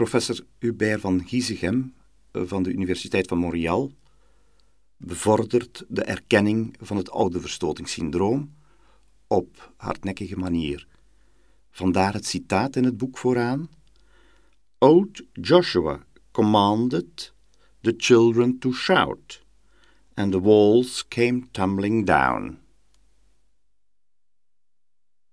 Professor Hubert van Giesegem eh, van de Universiteit van Montreal bevordert de erkenning van het oude verstotingssyndroom op hardnekkige manier. Vandaar het citaat in het boek vooraan. Old Joshua commanded the children to shout, and the walls came tumbling down.